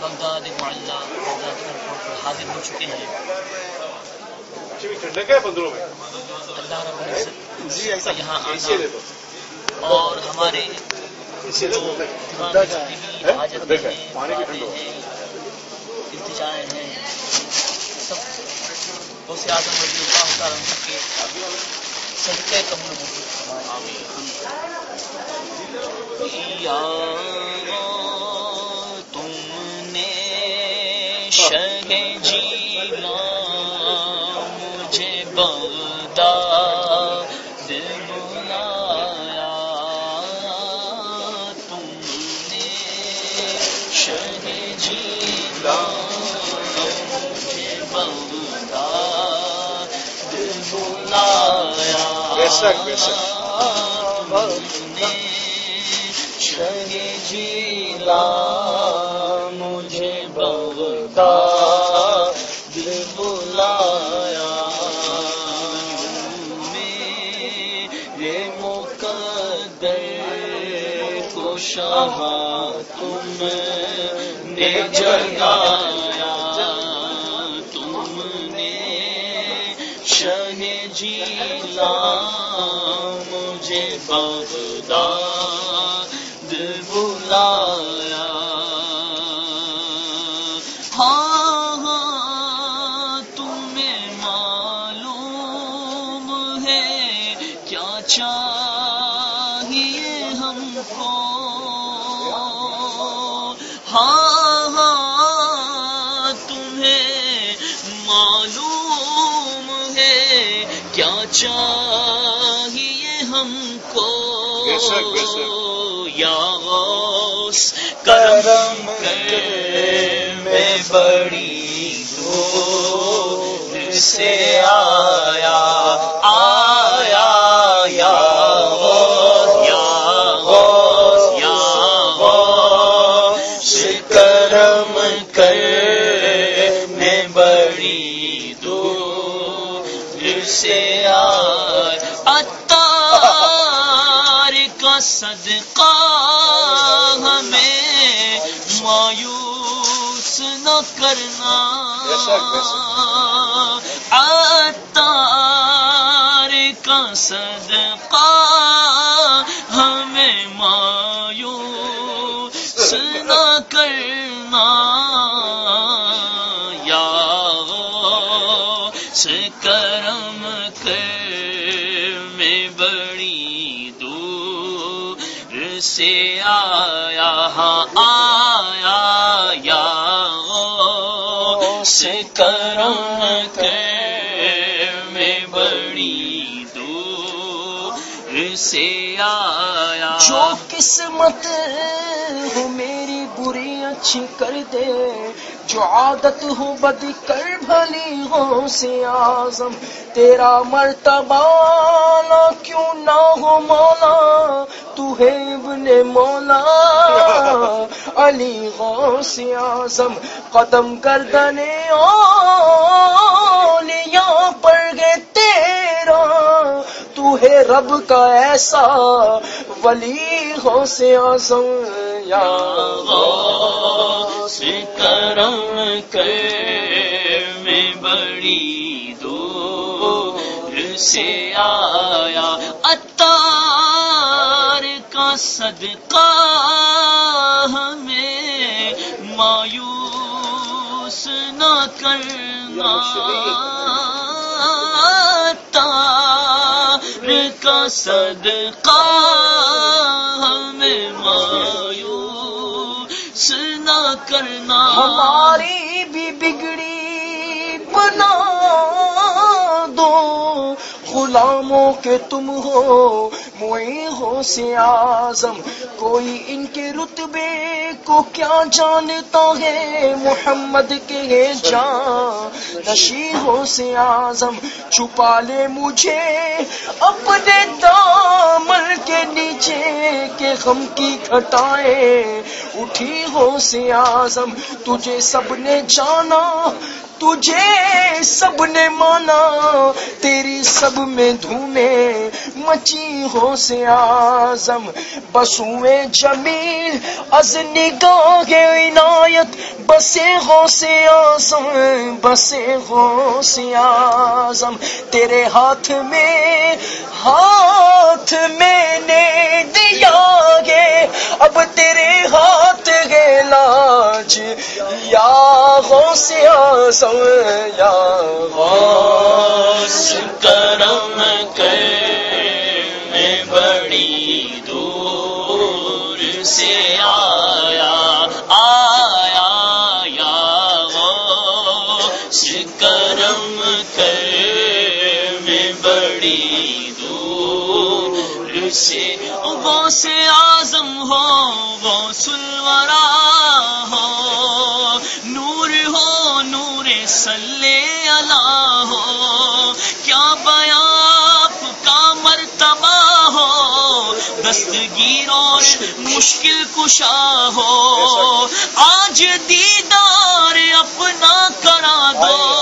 Baghdad معلّہ Baghdad حاضر ہو چکے ہیں۔ اللہ رب العزت جی یہاں آنا اور ہمارے حاجتیں ہیں التجائیں سب غوث اعظم رضی اللہ تعالیٰ کے صدقے قبول یا شہ جینا مجھے بغداد بلایا تم نے شہ جینا مجھے بغداد بلایا بے شک، بے شک۔ شہ جیلا مجھے بغداد بلایا۔ میرے مقدر کو شاہ تم نے جگایا۔ تم نے شہ جیلا مجھے بغداد۔ بلایا۔ چاہیے ہم کو۔ ہاں ہاں تمہیں معلوم ہے کیا چاہیے ہم کو۔ یا غوث کرم کر میں بڑی دور سے آیا۔ سے اتار کا صدقہ ہمیں مایوس نہ کرنا۔ اتار کا صدقہ ہمیں مایوس نہ کرنا۔ غوث کرم کر میں بڑی دور سے آیا ہاں آیا یا غوث کرم کر میں بڑی دور سے آیا۔ جو قسمت ہو میری بری اچھی کر دے جو عادت ہو بد کر بھلی ہو سے آزم تیرا مرتبہ کیوں نہ ہو مولا؟ تو ہے ابن مولا۔ علی غوث اعظم قدم گردنے اولیاء پر گے تیرا۔ تو ہے رب کا ایسا ولی ہو سے آزم یا غوث کرم کر میں بڑی دور سے آیا۔ اتار کا صدقہ ہمیں مایوس نہ کرنا۔ اتار کا صدقہ ہمیں مایوس کرنا۔ ہماری بھی بگڑی بنا دو۔ غلاموں کے تم ہو موئی ہو سے آزم کوئی ان کے رتبے کو کیا جانتا ہے؟ محمد کے جان، نشی ہو سے آزم چھپا لے مجھے اپنے دامن کے نیچے کے غم کی گھٹائیں اٹھی ہو سے آزم تجھے سب نے جانا، تجھے سب نے مانا، تیری سب میں دھومے مچی ہو سے آزم بسوئے جمیل، از نگاہ عنایت، بسے ہو سے آزم بسے ہو سے آزم تیرے ہاتھ میں ہاتھ میں نے دیا گے، اب تیرے ہاتھ گے لاج، یا غوث آسم یا کرم کر میں بڑی دور سے آیا وہ سے آزم ہو، وہ سلورا ہو۔ نور ہو، نور سلے اللہ ہو۔ کیا بیاپ کا مرتبہ ہو؟ دستگیر اور مشکل کشا ہو۔ آج دیدار اپنا کرا دو۔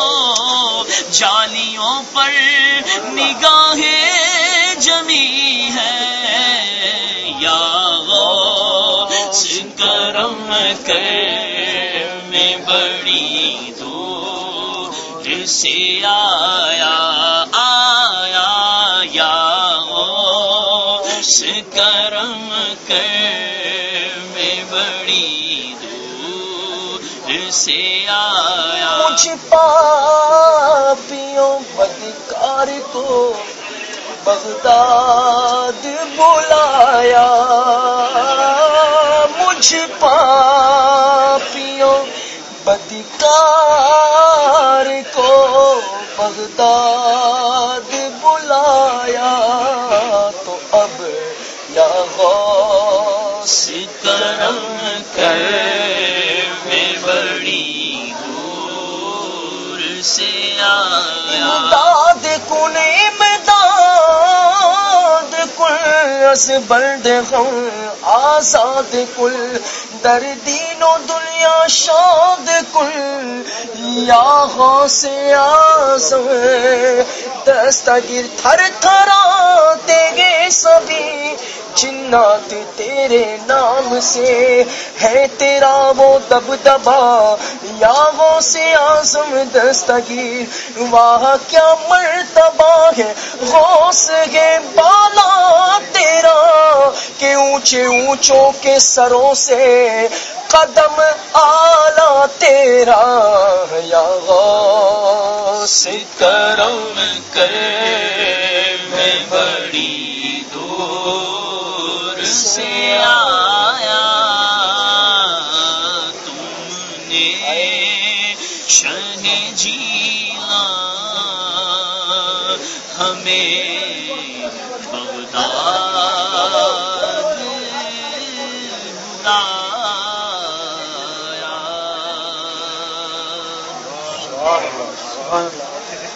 جالیوں پر نگاہیں کرم کر میں بڑی دور سے آیا آیا یا غوث، کرم کر میں بڑی دور سے آیا۔ مجھ پاپیوں بدکار کو بغداد بلایا۔ مجھ پاپیوں بدکار کو بغداد بلایا تو اب یا غوث کرم کر میں بڑی دور سے آیا۔ امداد کن امداد رس بلد غم، آزاد کل در دین و دنیا شاد کل، یا غوث آزم دستگیر تھر آتے گے سبھی جنات تیرے نام سے ہے تیرا وہ دب دبا یا وہ سے آزم دستگیر۔ واہ، کیا مرتبہ ہے غوث ہے بالا تیرا کہ اونچے اونچوں کے سروں سے قدم آلہ تیرا۔ یا غوث، کرم کر سے آیا تم نے شن جینا ہمیں بغداد بلایا۔